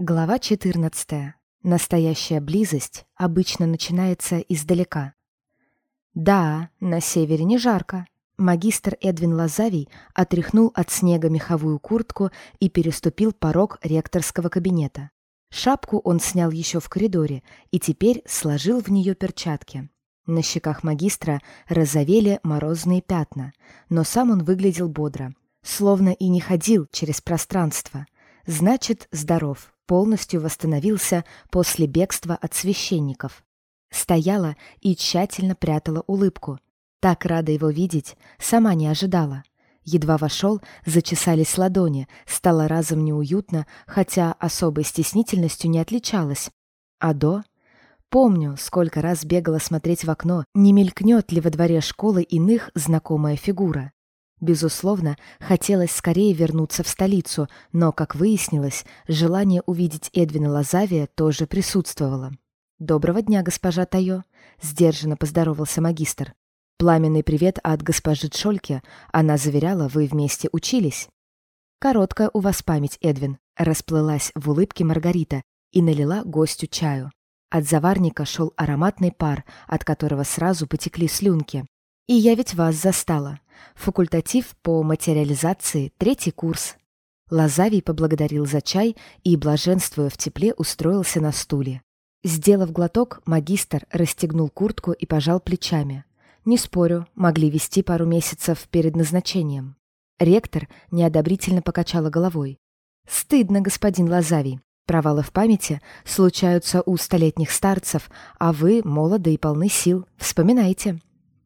Глава 14. Настоящая близость обычно начинается издалека. Да, на севере не жарко. Магистр Эдвин Лазавий отряхнул от снега меховую куртку и переступил порог ректорского кабинета. Шапку он снял еще в коридоре и теперь сложил в нее перчатки. На щеках магистра розовели морозные пятна, но сам он выглядел бодро, словно и не ходил через пространство. Значит, здоров полностью восстановился после бегства от священников. Стояла и тщательно прятала улыбку. Так рада его видеть, сама не ожидала. Едва вошел, зачесались ладони, стало разом неуютно, хотя особой стеснительностью не отличалась. А до? Помню, сколько раз бегала смотреть в окно, не мелькнет ли во дворе школы иных знакомая фигура. Безусловно, хотелось скорее вернуться в столицу, но, как выяснилось, желание увидеть Эдвина Лазавия тоже присутствовало. «Доброго дня, госпожа Тайо», — сдержанно поздоровался магистр. «Пламенный привет от госпожи Джольке. Она заверяла, вы вместе учились». «Короткая у вас память, Эдвин», — расплылась в улыбке Маргарита и налила гостю чаю. От заварника шел ароматный пар, от которого сразу потекли слюнки. «И я ведь вас застала. Факультатив по материализации, третий курс. Лазавий поблагодарил за чай и, блаженствуя в тепле, устроился на стуле. Сделав глоток, магистр расстегнул куртку и пожал плечами. Не спорю, могли вести пару месяцев перед назначением. Ректор неодобрительно покачала головой. «Стыдно, господин Лазавий. Провалы в памяти случаются у столетних старцев, а вы молоды и полны сил. Вспоминайте».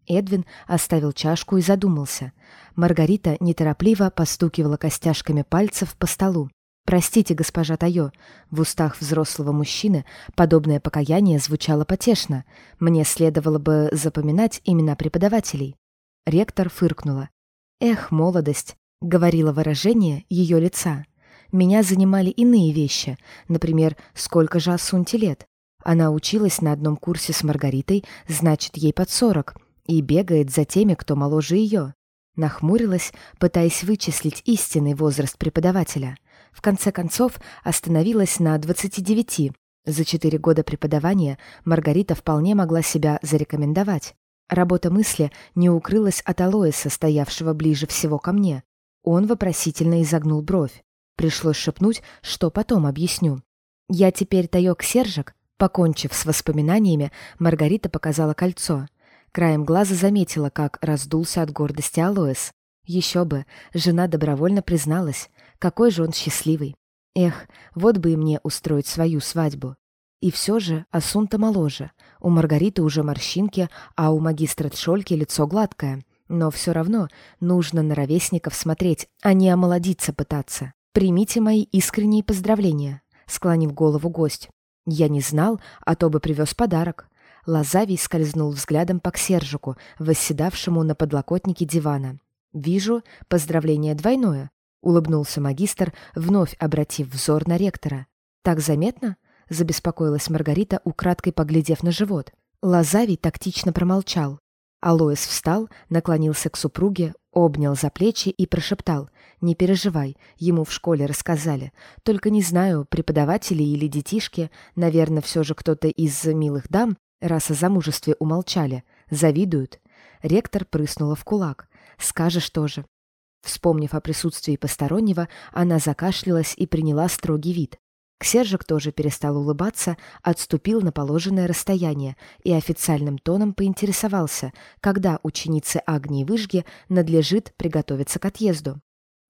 Эдвин оставил чашку и задумался. Маргарита неторопливо постукивала костяшками пальцев по столу. «Простите, госпожа Тайо». В устах взрослого мужчины подобное покаяние звучало потешно. Мне следовало бы запоминать имена преподавателей. Ректор фыркнула. «Эх, молодость», — говорило выражение ее лица. «Меня занимали иные вещи. Например, сколько же Асунте лет? Она училась на одном курсе с Маргаритой, значит, ей под сорок и бегает за теми, кто моложе ее. Нахмурилась, пытаясь вычислить истинный возраст преподавателя. В конце концов, остановилась на 29. За четыре года преподавания Маргарита вполне могла себя зарекомендовать. Работа мысли не укрылась от Алоиса, стоявшего ближе всего ко мне. Он вопросительно изогнул бровь. Пришлось шепнуть, что потом объясню. «Я теперь таёк Сержик?» Покончив с воспоминаниями, Маргарита показала кольцо. Краем глаза заметила, как раздулся от гордости Алоэс. Еще бы, жена добровольно призналась, какой же он счастливый. Эх, вот бы и мне устроить свою свадьбу. И все же Асунта моложе. У Маргариты уже морщинки, а у магистра Тшольки лицо гладкое. Но все равно нужно на ровесников смотреть, а не омолодиться пытаться. Примите мои искренние поздравления, склонив голову гость. Я не знал, а то бы привез подарок. Лазавий скользнул взглядом по Ксержику, восседавшему на подлокотнике дивана. «Вижу, поздравление двойное», — улыбнулся магистр, вновь обратив взор на ректора. «Так заметно?» — забеспокоилась Маргарита, украдкой поглядев на живот. Лазавий тактично промолчал. Алоис встал, наклонился к супруге, обнял за плечи и прошептал. «Не переживай, ему в школе рассказали. Только не знаю, преподаватели или детишки, наверное, все же кто-то из милых дам, раз о замужестве умолчали, завидуют. Ректор прыснула в кулак. Скажешь тоже. Вспомнив о присутствии постороннего, она закашлялась и приняла строгий вид. Ксержик тоже перестал улыбаться, отступил на положенное расстояние и официальным тоном поинтересовался, когда ученице Агнии Выжги надлежит приготовиться к отъезду.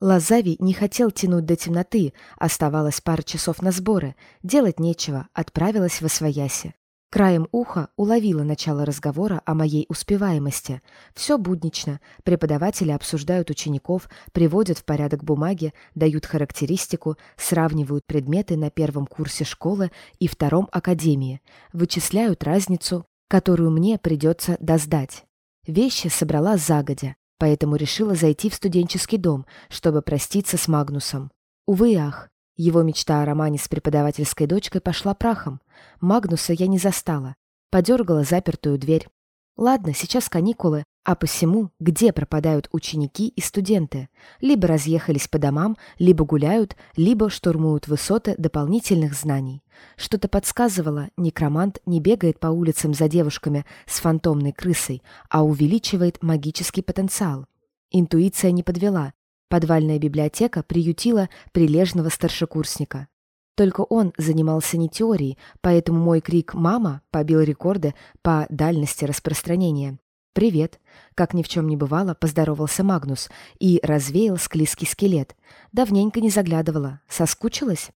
Лазави не хотел тянуть до темноты, оставалось пара часов на сборы, делать нечего, отправилась в Освояси. Краем уха уловила начало разговора о моей успеваемости. Все буднично. Преподаватели обсуждают учеников, приводят в порядок бумаги, дают характеристику, сравнивают предметы на первом курсе школы и втором академии, вычисляют разницу, которую мне придется доздать. Вещи собрала загодя, поэтому решила зайти в студенческий дом, чтобы проститься с Магнусом. Увы и ах, его мечта о романе с преподавательской дочкой пошла прахом. Магнуса я не застала. Подергала запертую дверь. Ладно, сейчас каникулы, А посему, где пропадают ученики и студенты? Либо разъехались по домам, либо гуляют, либо штурмуют высоты дополнительных знаний. Что-то подсказывало, некромант не бегает по улицам за девушками с фантомной крысой, а увеличивает магический потенциал. Интуиция не подвела. Подвальная библиотека приютила прилежного старшекурсника. Только он занимался не теорией, поэтому мой крик «мама» побил рекорды по дальности распространения. «Привет!» Как ни в чем не бывало, поздоровался Магнус и развеял склизкий скелет. Давненько не заглядывала. Соскучилась?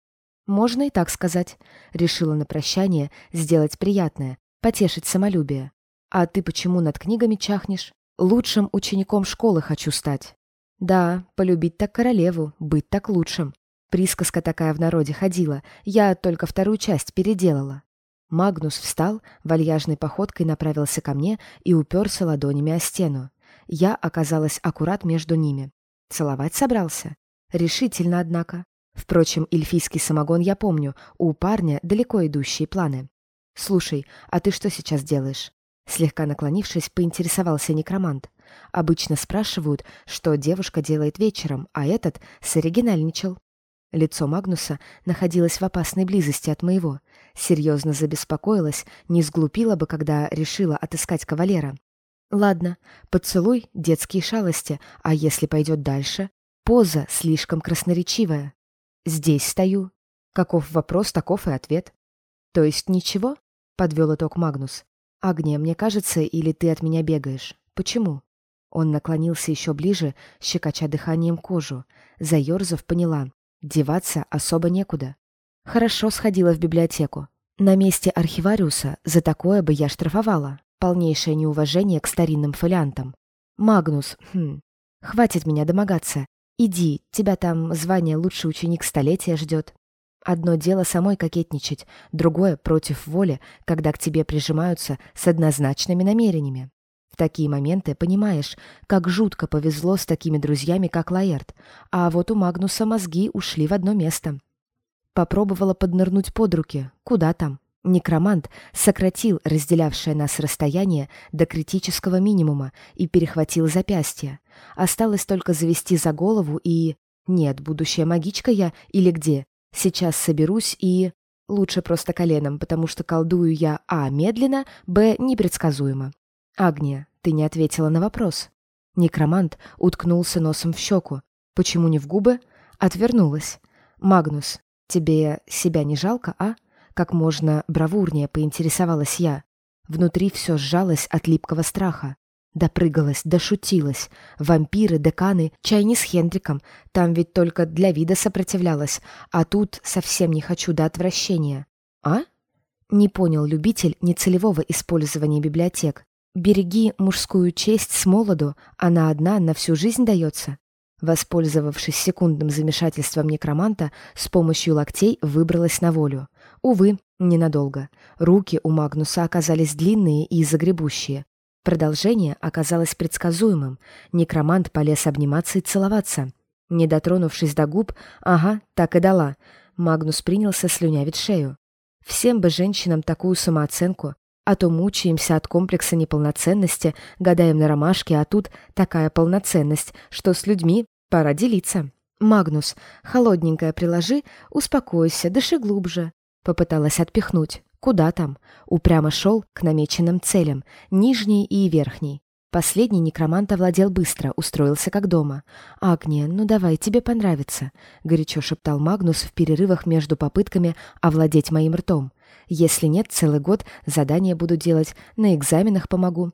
Можно и так сказать. Решила на прощание сделать приятное, потешить самолюбие. А ты почему над книгами чахнешь? Лучшим учеником школы хочу стать. Да, полюбить так королеву, быть так лучшим. Присказка такая в народе ходила, я только вторую часть переделала. Магнус встал, вальяжной походкой направился ко мне и уперся ладонями о стену. Я оказалась аккурат между ними. Целовать собрался? Решительно, однако. Впрочем, эльфийский самогон я помню, у парня далеко идущие планы. «Слушай, а ты что сейчас делаешь?» Слегка наклонившись, поинтересовался некромант. Обычно спрашивают, что девушка делает вечером, а этот соригинальничал. Лицо Магнуса находилось в опасной близости от моего. Серьезно забеспокоилась, не сглупила бы, когда решила отыскать кавалера. Ладно, поцелуй, детские шалости, а если пойдет дальше? Поза слишком красноречивая. Здесь стою. Каков вопрос, таков и ответ. То есть ничего? Подвел итог Магнус. Агния, мне кажется, или ты от меня бегаешь? Почему? Он наклонился еще ближе, щекоча дыханием кожу. Заерзав, поняла. Деваться особо некуда. Хорошо сходила в библиотеку. На месте архивариуса за такое бы я штрафовала. Полнейшее неуважение к старинным фолиантам. Магнус, хм, хватит меня домогаться. Иди, тебя там звание лучший ученик столетия ждет. Одно дело самой кокетничать, другое — против воли, когда к тебе прижимаются с однозначными намерениями. Такие моменты понимаешь, как жутко повезло с такими друзьями, как Лаэрт, а вот у Магнуса мозги ушли в одно место. Попробовала поднырнуть под руки. Куда там? Некромант сократил разделявшее нас расстояние до критического минимума и перехватил запястье. Осталось только завести за голову и... Нет, будущая магичка я или где? Сейчас соберусь и... Лучше просто коленом, потому что колдую я а. медленно, б. непредсказуемо. «Агния, ты не ответила на вопрос». Некромант уткнулся носом в щеку. «Почему не в губы?» Отвернулась. «Магнус, тебе себя не жалко, а?» Как можно бравурнее поинтересовалась я. Внутри все сжалось от липкого страха. Допрыгалась, дошутилась. Вампиры, деканы, чай не с Хендриком. Там ведь только для вида сопротивлялась. А тут совсем не хочу до отвращения. А? Не понял любитель нецелевого использования библиотек. Береги мужскую честь с молоду, она одна на всю жизнь дается. Воспользовавшись секундным замешательством некроманта, с помощью локтей выбралась на волю. Увы, ненадолго. Руки у Магнуса оказались длинные и загребущие. Продолжение оказалось предсказуемым. Некромант полез обниматься и целоваться. Не дотронувшись до губ, ага, так и дала. Магнус принялся слюнявить шею. Всем бы женщинам такую самооценку. А то мучаемся от комплекса неполноценности, гадаем на ромашке, а тут такая полноценность, что с людьми пора делиться. «Магнус, холодненькое приложи, успокойся, дыши глубже». Попыталась отпихнуть. Куда там? Упрямо шел к намеченным целям, нижней и верхней. Последний некромант овладел быстро, устроился как дома. «Агния, ну давай, тебе понравится», — горячо шептал Магнус в перерывах между попытками овладеть моим ртом. Если нет, целый год задания буду делать, на экзаменах помогу.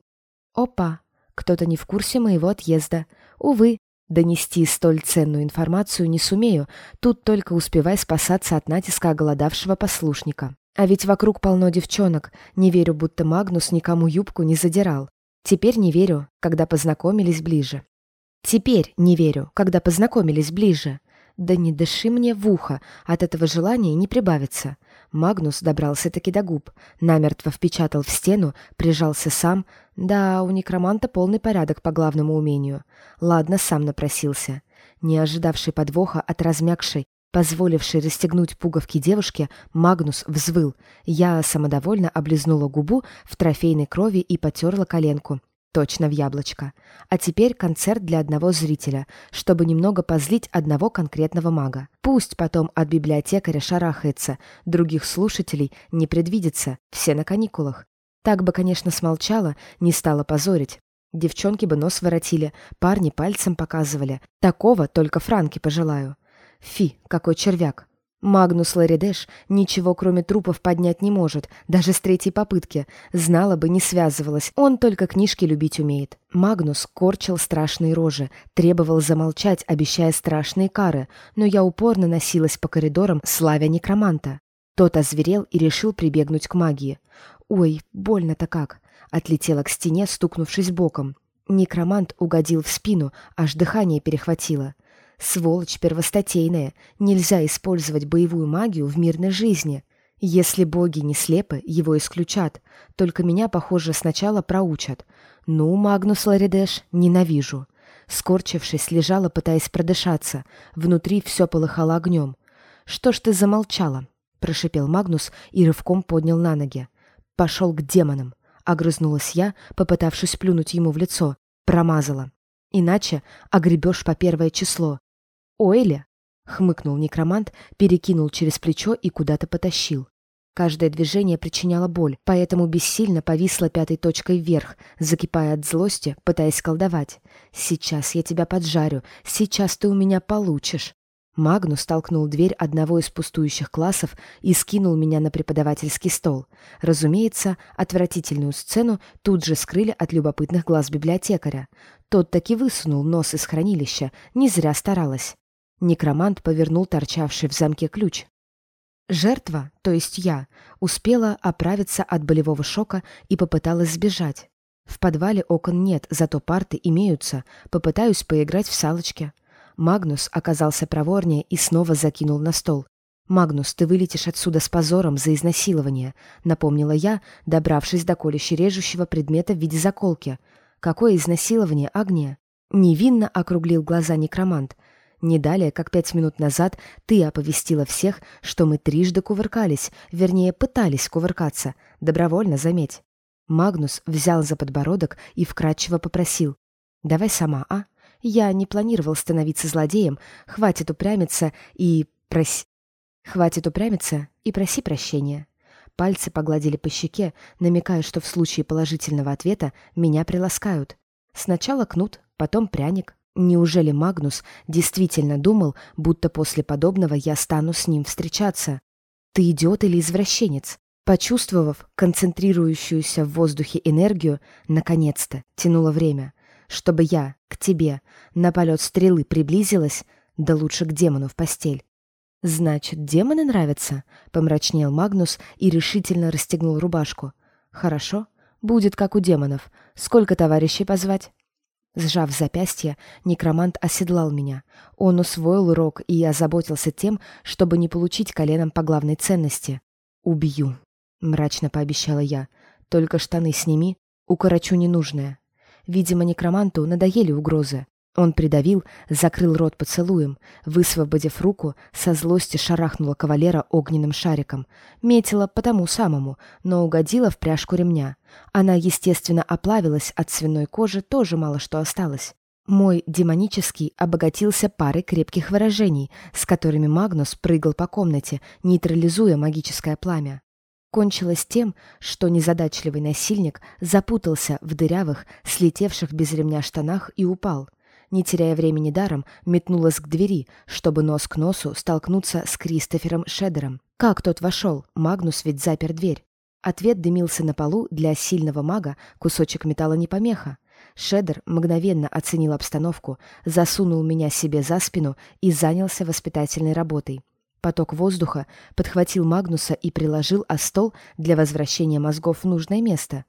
Опа! Кто-то не в курсе моего отъезда. Увы, донести столь ценную информацию не сумею, тут только успевай спасаться от натиска оголодавшего послушника. А ведь вокруг полно девчонок, не верю, будто Магнус никому юбку не задирал. Теперь не верю, когда познакомились ближе. Теперь не верю, когда познакомились ближе. Да не дыши мне в ухо, от этого желания не прибавится. Магнус добрался-таки до губ, намертво впечатал в стену, прижался сам. Да, у некроманта полный порядок по главному умению. Ладно, сам напросился. Не ожидавший подвоха от размягшей, позволившей расстегнуть пуговки девушке, Магнус взвыл. Я самодовольно облизнула губу в трофейной крови и потерла коленку. Точно в яблочко. А теперь концерт для одного зрителя, чтобы немного позлить одного конкретного мага. Пусть потом от библиотекаря шарахается, других слушателей не предвидится, все на каникулах. Так бы, конечно, смолчала, не стала позорить. Девчонки бы нос воротили, парни пальцем показывали. Такого только Франки пожелаю. Фи, какой червяк. Магнус Ларидеш ничего кроме трупов поднять не может, даже с третьей попытки. Знала бы, не связывалась, он только книжки любить умеет. Магнус корчил страшные рожи, требовал замолчать, обещая страшные кары, но я упорно носилась по коридорам, славя некроманта. Тот озверел и решил прибегнуть к магии. «Ой, больно-то как!» Отлетела к стене, стукнувшись боком. Некромант угодил в спину, аж дыхание перехватило. Сволочь первостатейная. Нельзя использовать боевую магию в мирной жизни. Если боги не слепы, его исключат. Только меня, похоже, сначала проучат. Ну, Магнус Ларидеш, ненавижу. Скорчившись, лежала, пытаясь продышаться. Внутри все полыхало огнем. «Что ж ты замолчала?» — прошипел Магнус и рывком поднял на ноги. «Пошел к демонам!» — огрызнулась я, попытавшись плюнуть ему в лицо. Промазала. «Иначе огребешь по первое число. «Ойля!» — хмыкнул некромант, перекинул через плечо и куда-то потащил. Каждое движение причиняло боль, поэтому бессильно повисла пятой точкой вверх, закипая от злости, пытаясь колдовать. «Сейчас я тебя поджарю, сейчас ты у меня получишь!» Магнус толкнул дверь одного из пустующих классов и скинул меня на преподавательский стол. Разумеется, отвратительную сцену тут же скрыли от любопытных глаз библиотекаря. Тот таки высунул нос из хранилища, не зря старалась. Некромант повернул торчавший в замке ключ. Жертва, то есть я, успела оправиться от болевого шока и попыталась сбежать. В подвале окон нет, зато парты имеются. Попытаюсь поиграть в салочки. Магнус оказался проворнее и снова закинул на стол. «Магнус, ты вылетишь отсюда с позором за изнасилование», — напомнила я, добравшись до колюще режущего предмета в виде заколки. «Какое изнасилование, Агния?» Невинно округлил глаза некромант. Не далее, как пять минут назад, ты оповестила всех, что мы трижды кувыркались, вернее, пытались кувыркаться. Добровольно, заметь. Магнус взял за подбородок и вкратчиво попросил. «Давай сама, а? Я не планировал становиться злодеем. Хватит упрямиться и... проси... Хватит упрямиться и проси прощения». Пальцы погладили по щеке, намекая, что в случае положительного ответа меня приласкают. Сначала кнут, потом пряник, Неужели Магнус действительно думал, будто после подобного я стану с ним встречаться? Ты идиот или извращенец? Почувствовав концентрирующуюся в воздухе энергию, наконец-то тянуло время, чтобы я к тебе на полет стрелы приблизилась, да лучше к демону в постель. «Значит, демоны нравятся?» — помрачнел Магнус и решительно расстегнул рубашку. «Хорошо, будет как у демонов. Сколько товарищей позвать?» Сжав запястье, некромант оседлал меня. Он усвоил урок и озаботился тем, чтобы не получить коленом по главной ценности. «Убью», — мрачно пообещала я. «Только штаны сними, укорочу ненужное». Видимо, некроманту надоели угрозы. Он придавил, закрыл рот поцелуем, высвободив руку, со злости шарахнула кавалера огненным шариком. Метила по тому самому, но угодила в пряжку ремня. Она, естественно, оплавилась, от свиной кожи тоже мало что осталось. Мой демонический обогатился парой крепких выражений, с которыми Магнус прыгал по комнате, нейтрализуя магическое пламя. Кончилось тем, что незадачливый насильник запутался в дырявых, слетевших без ремня штанах и упал — не теряя времени даром, метнулась к двери, чтобы нос к носу столкнуться с Кристофером Шедером. Как тот вошел? Магнус ведь запер дверь. Ответ дымился на полу, для сильного мага кусочек металла не помеха. Шедер мгновенно оценил обстановку, засунул меня себе за спину и занялся воспитательной работой. Поток воздуха подхватил Магнуса и приложил о стол для возвращения мозгов в нужное место.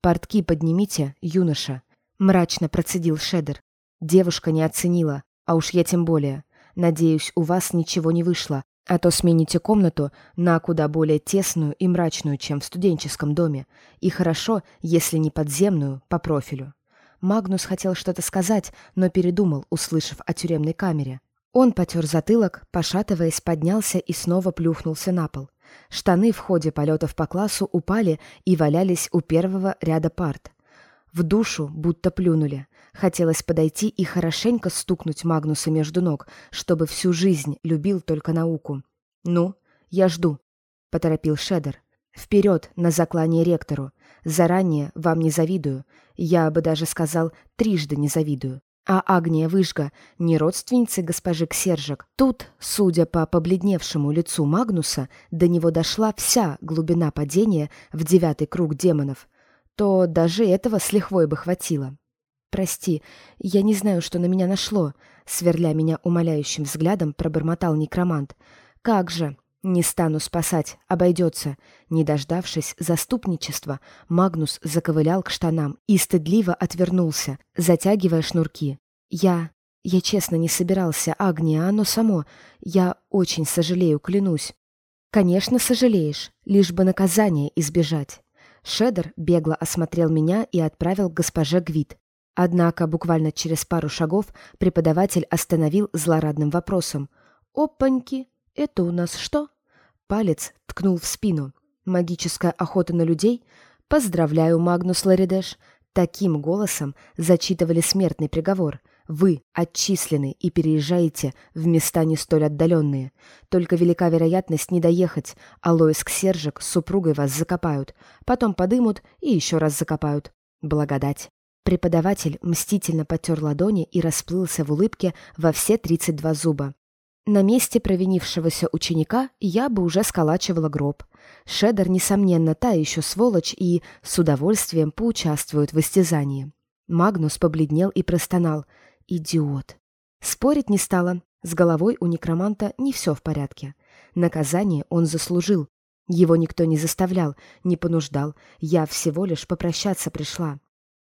«Портки поднимите, юноша», — мрачно процедил Шедер. Девушка не оценила, а уж я тем более. Надеюсь, у вас ничего не вышло, а то смените комнату на куда более тесную и мрачную, чем в студенческом доме. И хорошо, если не подземную, по профилю. Магнус хотел что-то сказать, но передумал, услышав о тюремной камере. Он потер затылок, пошатываясь, поднялся и снова плюхнулся на пол. Штаны в ходе полетов по классу упали и валялись у первого ряда парт. В душу будто плюнули. Хотелось подойти и хорошенько стукнуть Магнуса между ног, чтобы всю жизнь любил только науку. «Ну, я жду», — поторопил Шедер. «Вперед на заклание ректору. Заранее вам не завидую. Я бы даже сказал, трижды не завидую. А Агния Выжга не родственница госпожи Ксержик. Тут, судя по побледневшему лицу Магнуса, до него дошла вся глубина падения в девятый круг демонов. То даже этого с лихвой бы хватило. «Прости, я не знаю, что на меня нашло», — сверля меня умоляющим взглядом, пробормотал некромант. «Как же? Не стану спасать, обойдется». Не дождавшись заступничества, Магнус заковылял к штанам и стыдливо отвернулся, затягивая шнурки. «Я... я честно не собирался, Агния, оно само. Я очень сожалею, клянусь». «Конечно, сожалеешь, лишь бы наказание избежать». Шедер бегло осмотрел меня и отправил к госпоже Гвит. Однако буквально через пару шагов преподаватель остановил злорадным вопросом. «Опаньки, это у нас что?» Палец ткнул в спину. «Магическая охота на людей? Поздравляю, Магнус Ларидеш!» Таким голосом зачитывали смертный приговор. Вы отчислены и переезжаете в места не столь отдаленные. Только велика вероятность не доехать, а Лоис Ксержик с супругой вас закопают, потом подымут и еще раз закопают. Благодать. Преподаватель мстительно потер ладони и расплылся в улыбке во все 32 зуба. На месте провинившегося ученика я бы уже сколачивала гроб. Шедер, несомненно, та еще сволочь и с удовольствием поучаствует в истязании. Магнус побледнел и простонал. «Идиот!» Спорить не стала. С головой у некроманта не все в порядке. Наказание он заслужил. Его никто не заставлял, не понуждал. Я всего лишь попрощаться пришла.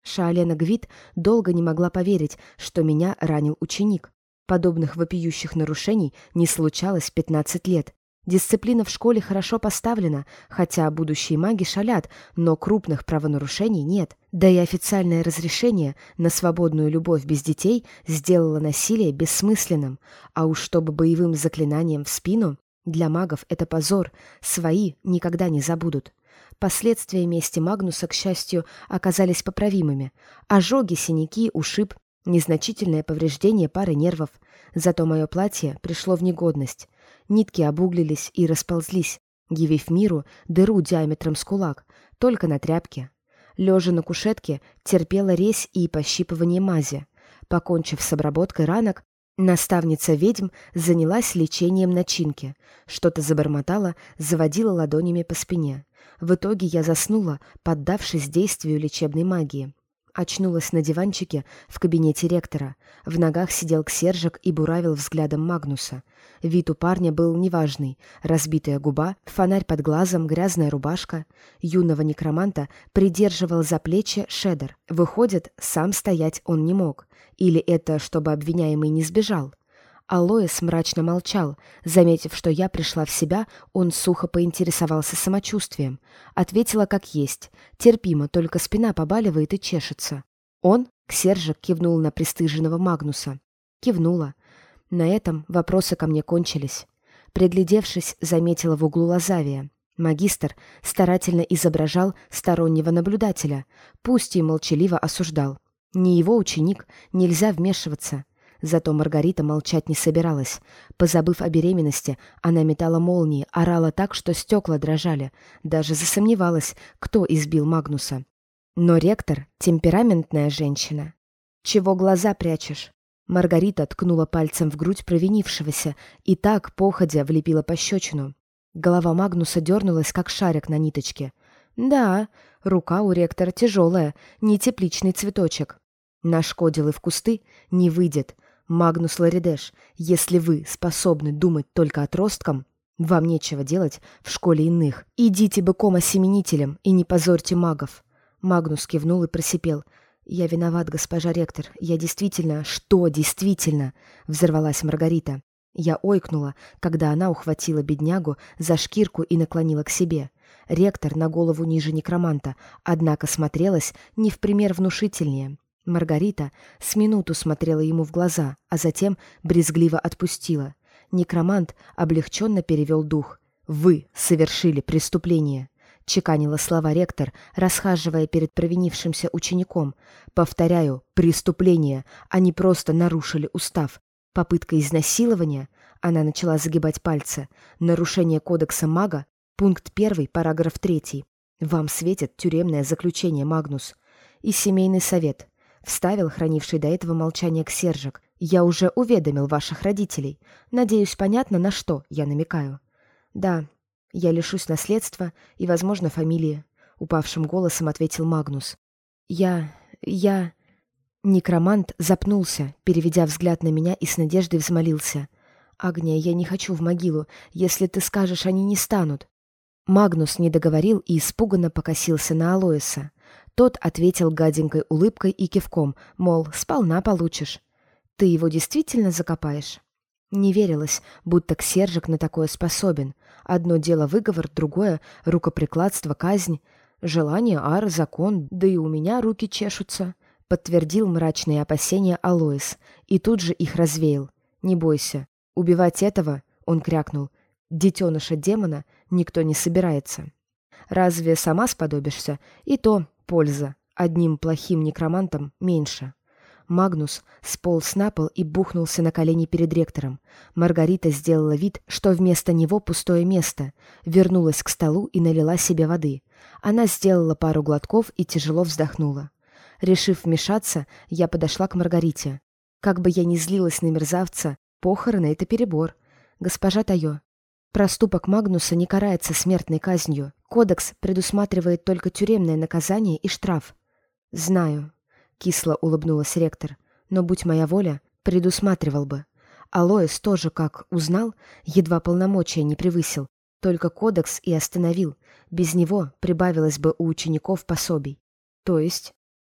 Шаолена Гвит долго не могла поверить, что меня ранил ученик. Подобных вопиющих нарушений не случалось 15 лет. Дисциплина в школе хорошо поставлена, хотя будущие маги шалят, но крупных правонарушений нет. Да и официальное разрешение на свободную любовь без детей сделало насилие бессмысленным. А уж чтобы боевым заклинанием в спину, для магов это позор, свои никогда не забудут. Последствия мести Магнуса, к счастью, оказались поправимыми. Ожоги, синяки, ушиб, незначительное повреждение пары нервов. Зато мое платье пришло в негодность. Нитки обуглились и расползлись, явив миру дыру диаметром с кулак, только на тряпке. Лежа на кушетке, терпела резь и пощипывание мази. Покончив с обработкой ранок, наставница ведьм занялась лечением начинки. Что-то забормотала, заводила ладонями по спине. В итоге я заснула, поддавшись действию лечебной магии. Очнулась на диванчике в кабинете ректора. В ногах сидел Ксержик и буравил взглядом Магнуса. Вид у парня был неважный. Разбитая губа, фонарь под глазом, грязная рубашка. Юного некроманта придерживал за плечи Шедер. Выходит, сам стоять он не мог. Или это, чтобы обвиняемый не сбежал? Алоэс мрачно молчал. Заметив, что я пришла в себя, он сухо поинтересовался самочувствием. Ответила как есть. Терпимо, только спина побаливает и чешется. Он, Ксержик, кивнул на пристыженного Магнуса. Кивнула. На этом вопросы ко мне кончились. Приглядевшись, заметила в углу Лазавия. Магистр старательно изображал стороннего наблюдателя, пусть и молчаливо осуждал. Не его ученик, нельзя вмешиваться. Зато Маргарита молчать не собиралась. Позабыв о беременности, она метала молнии, орала так, что стекла дрожали. Даже засомневалась, кто избил Магнуса. Но ректор — темпераментная женщина. «Чего глаза прячешь?» Маргарита ткнула пальцем в грудь провинившегося и так, походя, влепила пощечину. Голова Магнуса дернулась, как шарик на ниточке. «Да, рука у ректора тяжелая, не тепличный цветочек. Нашкодил и в кусты не выйдет. Магнус Ларидеш, если вы способны думать только отросткам, вам нечего делать в школе иных. Идите быком осеменителем и не позорьте магов. Магнус кивнул и просипел. «Я виноват, госпожа ректор. Я действительно...» «Что действительно?» — взорвалась Маргарита. Я ойкнула, когда она ухватила беднягу за шкирку и наклонила к себе. Ректор на голову ниже некроманта, однако смотрелась не в пример внушительнее. Маргарита с минуту смотрела ему в глаза, а затем брезгливо отпустила. Некромант облегченно перевел дух. «Вы совершили преступление. — чеканила слова ректор, расхаживая перед провинившимся учеником. «Повторяю, преступление. Они просто нарушили устав. Попытка изнасилования...» Она начала загибать пальцы. «Нарушение кодекса мага. Пункт первый, параграф третий. Вам светит тюремное заключение, Магнус. И семейный совет. Вставил хранивший до этого молчание Ксержик. Я уже уведомил ваших родителей. Надеюсь, понятно, на что я намекаю. Да, я лишусь наследства и, возможно, фамилии. Упавшим голосом ответил Магнус. Я... я... Некромант запнулся, переведя взгляд на меня и с надеждой взмолился. «Агния, я не хочу в могилу. Если ты скажешь, они не станут». Магнус не договорил и испуганно покосился на Алоиса. Тот ответил гаденькой улыбкой и кивком, мол, сполна получишь. «Ты его действительно закопаешь?» Не верилось, будто Ксержик на такое способен. Одно дело выговор, другое — рукоприкладство, казнь. Желание, ар, закон, да и у меня руки чешутся. Подтвердил мрачные опасения Алоис и тут же их развеял. «Не бойся. Убивать этого, — он крякнул, — детеныша демона никто не собирается. Разве сама сподобишься? И то польза. Одним плохим некромантом меньше». Магнус сполз на пол и бухнулся на колени перед ректором. Маргарита сделала вид, что вместо него пустое место, вернулась к столу и налила себе воды. Она сделала пару глотков и тяжело вздохнула. Решив вмешаться, я подошла к Маргарите. Как бы я ни злилась на мерзавца, похороны — это перебор. Госпожа Тайо, проступок Магнуса не карается смертной казнью. Кодекс предусматривает только тюремное наказание и штраф. Знаю, Кисло улыбнулась ректор. Но, будь моя воля, предусматривал бы. Алоэс тоже, как узнал, едва полномочия не превысил. Только кодекс и остановил. Без него прибавилось бы у учеников пособий. То есть...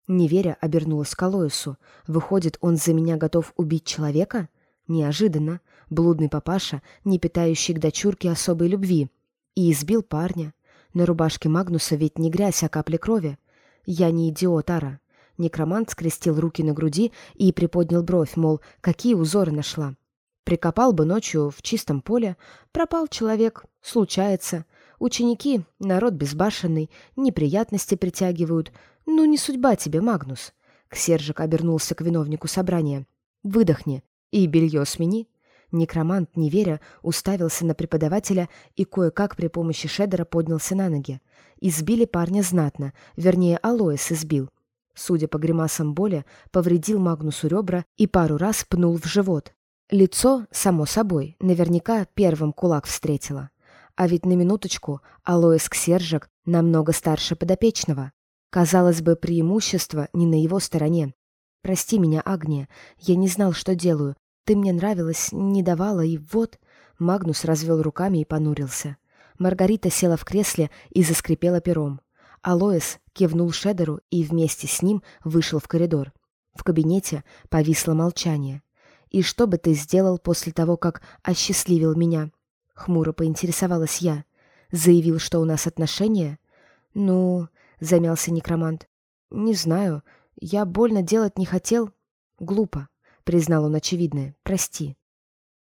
Неверя обернулась к Алоэсу. Выходит, он за меня готов убить человека? Неожиданно. Блудный папаша, не питающий к дочурке особой любви. И избил парня. На рубашке Магнуса ведь не грязь, а капли крови. Я не идиот, Ара. Некромант скрестил руки на груди и приподнял бровь, мол, какие узоры нашла. Прикопал бы ночью в чистом поле, пропал человек, случается. Ученики, народ безбашенный, неприятности притягивают. Ну, не судьба тебе, Магнус. Ксержик обернулся к виновнику собрания. Выдохни и белье смени. Некромант, не веря, уставился на преподавателя и кое-как при помощи шедера поднялся на ноги. Избили парня знатно, вернее, Алоэс избил. Судя по гримасам боли, повредил Магнусу ребра и пару раз пнул в живот. Лицо, само собой, наверняка первым кулак встретило. А ведь на минуточку Алоис Ксержик намного старше подопечного. Казалось бы, преимущество не на его стороне. «Прости меня, Агния, я не знал, что делаю. Ты мне нравилась, не давала, и вот...» Магнус развел руками и понурился. Маргарита села в кресле и заскрипела пером. Алоэс кивнул Шедеру и вместе с ним вышел в коридор. В кабинете повисло молчание. «И что бы ты сделал после того, как осчастливил меня?» Хмуро поинтересовалась я. «Заявил, что у нас отношения?» «Ну...» — замялся некромант. «Не знаю. Я больно делать не хотел». «Глупо», — признал он очевидное. «Прости».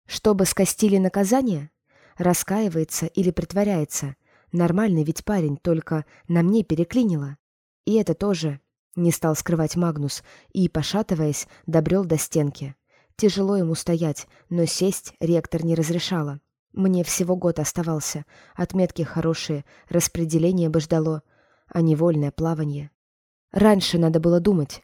«Чтобы скостили наказание?» Раскаивается или притворяется? Нормальный ведь парень, только на мне переклинило. И это тоже не стал скрывать Магнус и, пошатываясь, добрел до стенки. Тяжело ему стоять, но сесть ректор не разрешала. Мне всего год оставался, отметки хорошие, распределение бы ждало, а невольное плавание. Раньше надо было думать,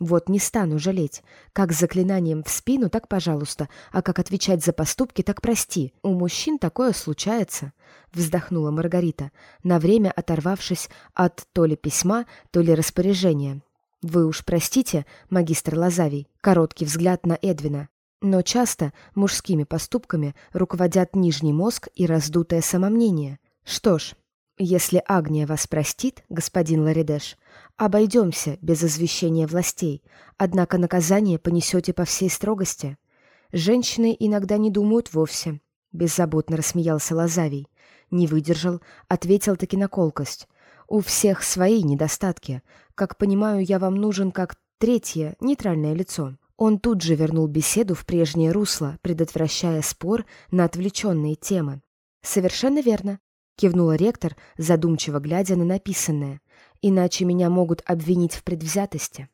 вот не стану жалеть. Как с заклинанием в спину, так пожалуйста, а как отвечать за поступки, так прости. У мужчин такое случается, вздохнула Маргарита, на время оторвавшись от то ли письма, то ли распоряжения. Вы уж простите, магистр Лазавий, короткий взгляд на Эдвина. Но часто мужскими поступками руководят нижний мозг и раздутое самомнение. Что ж, если Агния вас простит, господин Ларидеш, обойдемся без извещения властей, однако наказание понесете по всей строгости. Женщины иногда не думают вовсе. Беззаботно рассмеялся Лазавий. Не выдержал, ответил таки на колкость. У всех свои недостатки. Как понимаю, я вам нужен как третье, нейтральное лицо. Он тут же вернул беседу в прежнее русло, предотвращая спор на отвлеченные темы. «Совершенно верно. Кивнула ректор, задумчиво глядя на написанное. «Иначе меня могут обвинить в предвзятости».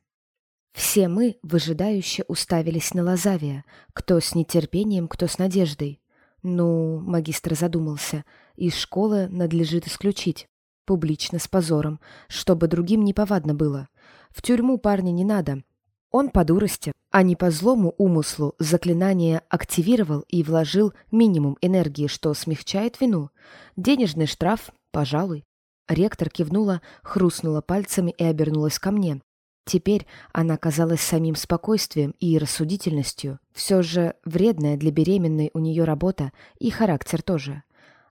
Все мы выжидающе уставились на Лазавия, кто с нетерпением, кто с надеждой. Ну, магистр задумался, из школы надлежит исключить. Публично, с позором, чтобы другим не повадно было. В тюрьму парня не надо. Он по дурости, а не по злому умыслу заклинание активировал и вложил минимум энергии, что смягчает вину. Денежный штраф, пожалуй. Ректор кивнула, хрустнула пальцами и обернулась ко мне. Теперь она казалась самим спокойствием и рассудительностью. Все же вредная для беременной у нее работа и характер тоже.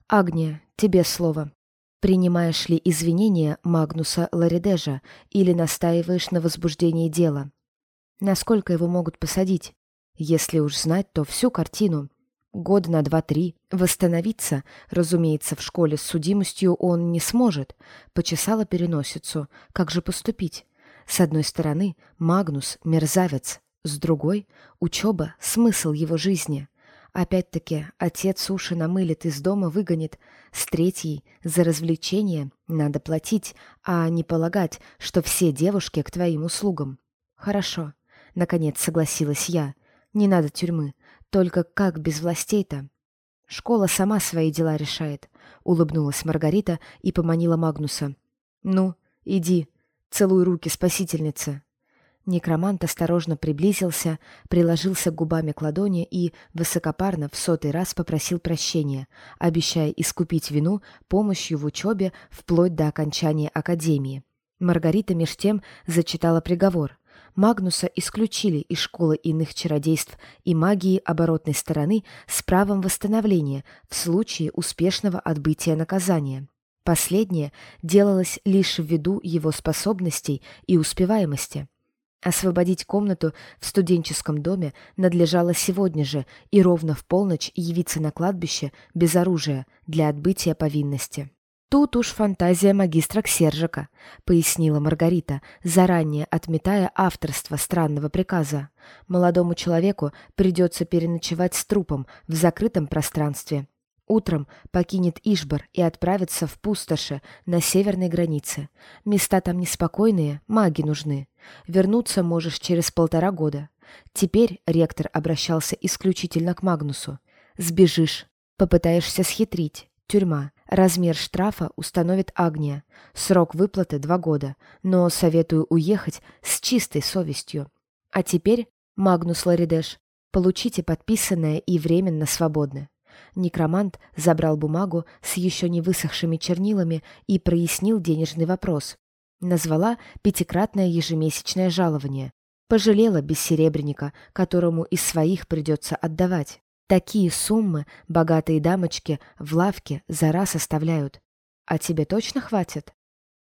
«Агния, тебе слово. Принимаешь ли извинения Магнуса Ларидежа или настаиваешь на возбуждении дела? Насколько его могут посадить? Если уж знать, то всю картину. Года на два-три. Восстановиться, разумеется, в школе с судимостью он не сможет. Почесала переносицу. Как же поступить? С одной стороны, Магнус — мерзавец, с другой — учеба — смысл его жизни. Опять-таки, отец уши намылит, из дома выгонит. С третьей — за развлечение надо платить, а не полагать, что все девушки к твоим услугам. Хорошо, наконец согласилась я. Не надо тюрьмы, только как без властей-то? Школа сама свои дела решает, улыбнулась Маргарита и поманила Магнуса. Ну, иди, Целуй руки, спасительница!» Некромант осторожно приблизился, приложился губами к ладони и, высокопарно, в сотый раз попросил прощения, обещая искупить вину помощью в учебе вплоть до окончания академии. Маргарита меж тем зачитала приговор. Магнуса исключили из школы иных чародейств и магии оборотной стороны с правом восстановления в случае успешного отбытия наказания. Последнее делалось лишь ввиду его способностей и успеваемости. Освободить комнату в студенческом доме надлежало сегодня же и ровно в полночь явиться на кладбище без оружия для отбытия повинности. «Тут уж фантазия магистра Ксержика», — пояснила Маргарита, заранее отметая авторство странного приказа. «Молодому человеку придется переночевать с трупом в закрытом пространстве, Утром покинет Ишбор и отправится в пустоши на северной границе. Места там неспокойные, маги нужны. Вернуться можешь через полтора года. Теперь ректор обращался исключительно к Магнусу. Сбежишь, попытаешься схитрить. Тюрьма. Размер штрафа установит Агния. Срок выплаты два года, но советую уехать с чистой совестью. А теперь, Магнус Ларидеш, получите подписанное и временно свободное. Некромант забрал бумагу с еще не высохшими чернилами и прояснил денежный вопрос. Назвала пятикратное ежемесячное жалование. Пожалела бессеребренника, которому из своих придется отдавать. Такие суммы богатые дамочки в лавке за раз оставляют. А тебе точно хватит?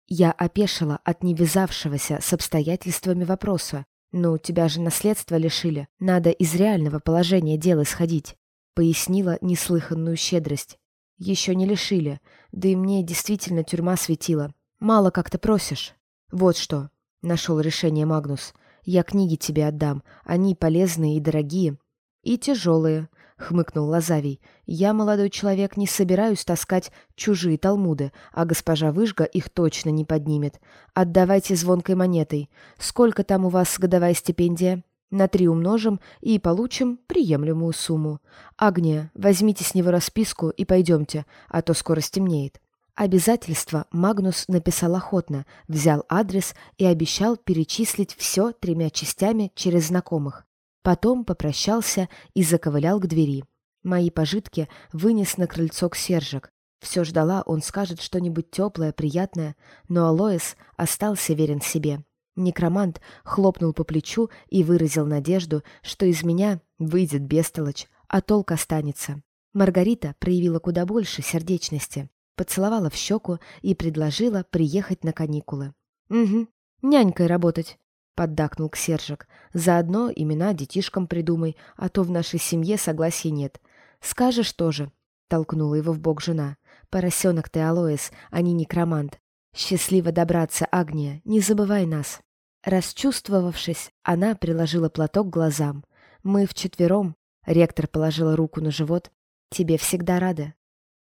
Я опешила от невязавшегося с обстоятельствами вопроса. «Ну, тебя же наследство лишили. Надо из реального положения дела сходить пояснила неслыханную щедрость. Еще не лишили, да и мне действительно тюрьма светила. Мало как-то просишь. Вот что, нашел решение Магнус. Я книги тебе отдам, они полезные и дорогие. И тяжелые, хмыкнул Лазавий. Я, молодой человек, не собираюсь таскать чужие талмуды, а госпожа Выжга их точно не поднимет. Отдавайте звонкой монетой. Сколько там у вас годовая стипендия? На три умножим и получим приемлемую сумму. Агния, возьмите с него расписку и пойдемте, а то скоро стемнеет. Обязательство Магнус написал охотно, взял адрес и обещал перечислить все тремя частями через знакомых. Потом попрощался и заковылял к двери. Мои пожитки вынес на крыльцо к Сержик. Все ждала, он скажет что-нибудь теплое, приятное, но Алоэс остался верен себе. Некромант хлопнул по плечу и выразил надежду, что из меня выйдет бестолочь, а толк останется. Маргарита проявила куда больше сердечности, поцеловала в щеку и предложила приехать на каникулы. «Угу, нянькой работать», — поддакнул Ксержик. «Заодно имена детишкам придумай, а то в нашей семье согласия нет. Скажешь тоже», — толкнула его в бок жена. «Поросенок ты, Алоэс, а не некромант. Счастливо добраться, Агния, не забывай нас». Расчувствовавшись, она приложила платок к глазам. «Мы вчетвером», — ректор положила руку на живот, — «тебе всегда рада».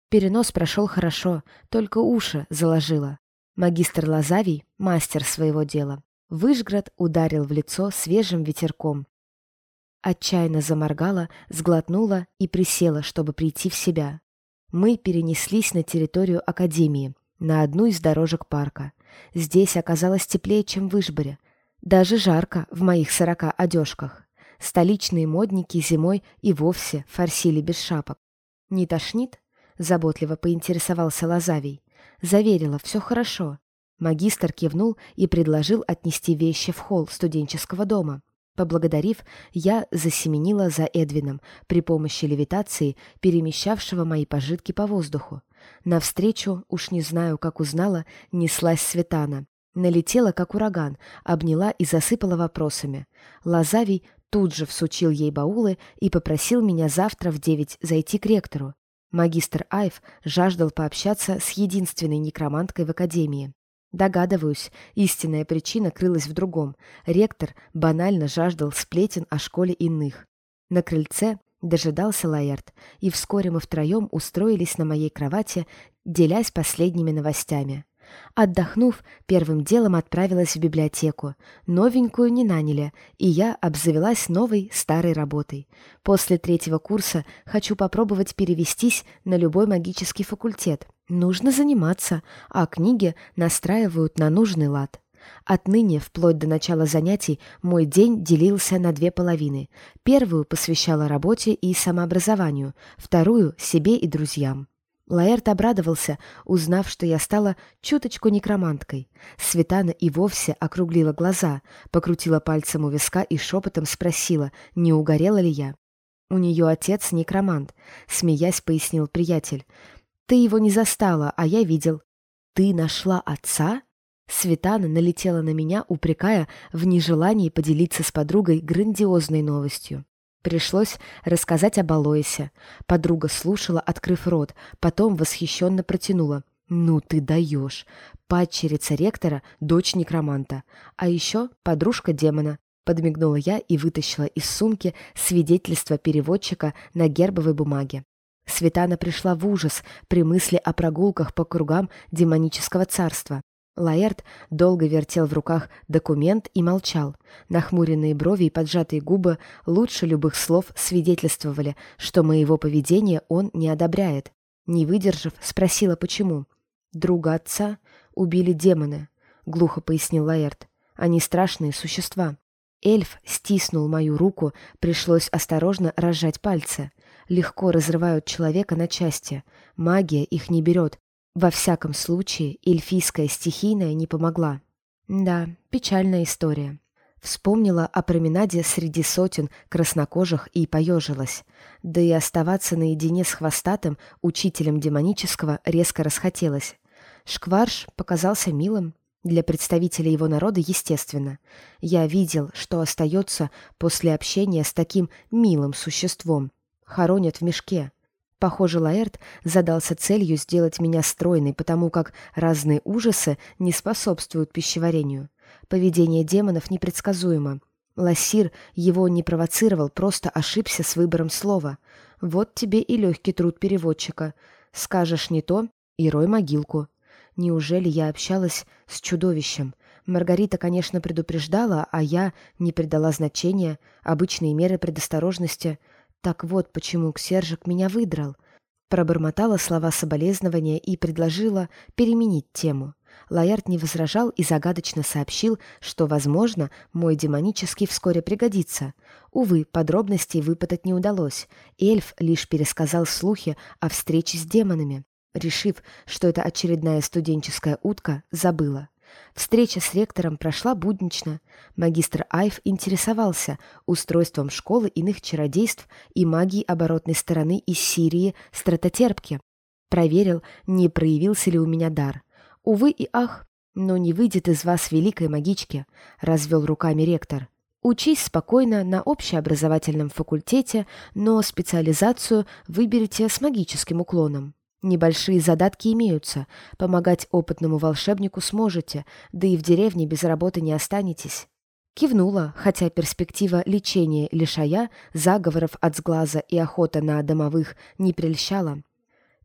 Перенос прошел хорошо, только уши заложило. Магистр Лазавий — мастер своего дела. Выжград ударил в лицо свежим ветерком. Отчаянно заморгала, сглотнула и присела, чтобы прийти в себя. Мы перенеслись на территорию Академии, на одну из дорожек парка. Здесь оказалось теплее, чем в Вышборе. Даже жарко в моих сорока одежках. Столичные модники зимой и вовсе форсили без шапок. «Не тошнит?» — заботливо поинтересовался Лазавий. Заверила, все хорошо. Магистр кивнул и предложил отнести вещи в холл студенческого дома. Поблагодарив, я засеменила за Эдвином при помощи левитации, перемещавшего мои пожитки по воздуху. Навстречу, уж не знаю, как узнала, неслась Светана. Налетела, как ураган, обняла и засыпала вопросами. Лазавий тут же всучил ей баулы и попросил меня завтра в девять зайти к ректору. Магистр Айв жаждал пообщаться с единственной некроманткой в академии. Догадываюсь, истинная причина крылась в другом. Ректор банально жаждал сплетен о школе иных. На крыльце дожидался Лаэрт, и вскоре мы втроем устроились на моей кровати, делясь последними новостями. Отдохнув, первым делом отправилась в библиотеку. Новенькую не наняли, и я обзавелась новой старой работой. После третьего курса хочу попробовать перевестись на любой магический факультет. Нужно заниматься, а книги настраивают на нужный лад. Отныне, вплоть до начала занятий, мой день делился на две половины. Первую посвящала работе и самообразованию, вторую — себе и друзьям. Лаэрт обрадовался, узнав, что я стала чуточку некроманткой. Светана и вовсе округлила глаза, покрутила пальцем у виска и шепотом спросила, не угорела ли я. «У нее отец некромант», — смеясь пояснил приятель. «Ты его не застала, а я видел». «Ты нашла отца?» Светана налетела на меня, упрекая в нежелании поделиться с подругой грандиозной новостью. Пришлось рассказать об Алоисе. Подруга слушала, открыв рот, потом восхищенно протянула. «Ну ты даешь! Падчерица ректора, дочь некроманта. А еще подружка демона». Подмигнула я и вытащила из сумки свидетельство переводчика на гербовой бумаге. Светана пришла в ужас при мысли о прогулках по кругам демонического царства. Лаэрт долго вертел в руках документ и молчал. Нахмуренные брови и поджатые губы лучше любых слов свидетельствовали, что моего поведения он не одобряет. Не выдержав, спросила, почему. «Друга отца убили демоны», — глухо пояснил Лаэрт. «Они страшные существа». Эльф стиснул мою руку, пришлось осторожно разжать пальцы. Легко разрывают человека на части. Магия их не берет, во всяком случае, эльфийская стихийная не помогла. Да, печальная история. Вспомнила о променаде среди сотен краснокожих и поежилась. Да и оставаться наедине с хвостатым, учителем демонического, резко расхотелось. Шкварш показался милым. Для представителей его народа, естественно. Я видел, что остается после общения с таким милым существом. Хоронят в мешке. Похоже, Лаэрт задался целью сделать меня стройной, потому как разные ужасы не способствуют пищеварению. Поведение демонов непредсказуемо. Лассир его не провоцировал, просто ошибся с выбором слова. Вот тебе и легкий труд переводчика. Скажешь не то — и рой могилку. Неужели я общалась с чудовищем? Маргарита, конечно, предупреждала, а я не придала значения, обычные меры предосторожности — так вот почему Ксержик меня выдрал. Пробормотала слова соболезнования и предложила переменить тему. Лаярд не возражал и загадочно сообщил, что, возможно, мой демонический вскоре пригодится. Увы, подробностей выпытать не удалось. Эльф лишь пересказал слухи о встрече с демонами. Решив, что это очередная студенческая утка, забыла. Встреча с ректором прошла буднично. Магистр Айв интересовался устройством школы иных чародейств и магии оборотной стороны из Сирии стратотерпки. Проверил, не проявился ли у меня дар. Увы и ах, но не выйдет из вас великой магички, развел руками ректор. Учись спокойно на общеобразовательном факультете, но специализацию выберите с магическим уклоном. Небольшие задатки имеются, помогать опытному волшебнику сможете, да и в деревне без работы не останетесь. Кивнула, хотя перспектива лечения лишая, заговоров от сглаза и охота на домовых не прельщала.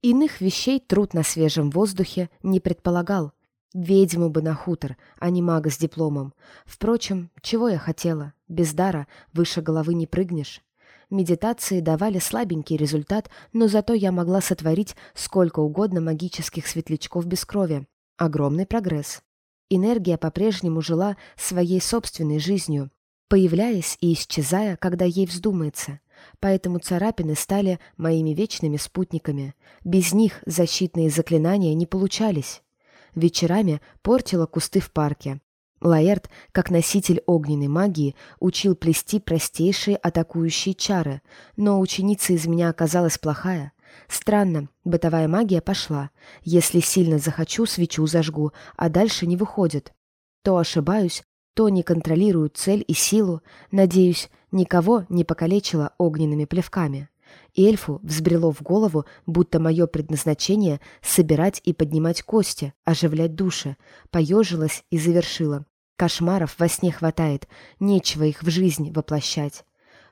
Иных вещей труд на свежем воздухе не предполагал. Ведьму бы на хутор, а не мага с дипломом. Впрочем, чего я хотела? Без дара выше головы не прыгнешь. Медитации давали слабенький результат, но зато я могла сотворить сколько угодно магических светлячков без крови. Огромный прогресс. Энергия по-прежнему жила своей собственной жизнью, появляясь и исчезая, когда ей вздумается. Поэтому царапины стали моими вечными спутниками. Без них защитные заклинания не получались. Вечерами портила кусты в парке. Лаэрт, как носитель огненной магии, учил плести простейшие атакующие чары, но ученица из меня оказалась плохая. Странно, бытовая магия пошла. Если сильно захочу, свечу зажгу, а дальше не выходит. То ошибаюсь, то не контролирую цель и силу. Надеюсь, никого не покалечила огненными плевками. Эльфу взбрело в голову, будто мое предназначение — собирать и поднимать кости, оживлять души. Поежилась и завершила. Кошмаров во сне хватает, нечего их в жизнь воплощать.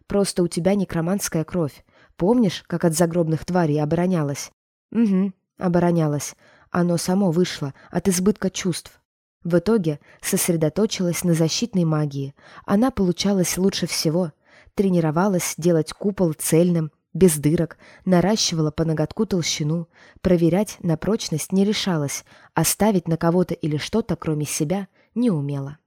Просто у тебя некроманская кровь. Помнишь, как от загробных тварей оборонялась? Угу, оборонялась. Оно само вышло от избытка чувств. В итоге сосредоточилась на защитной магии. Она получалась лучше всего. Тренировалась делать купол цельным, без дырок, наращивала по ноготку толщину, проверять на прочность не решалась, оставить на кого-то или что-то, кроме себя, не умела.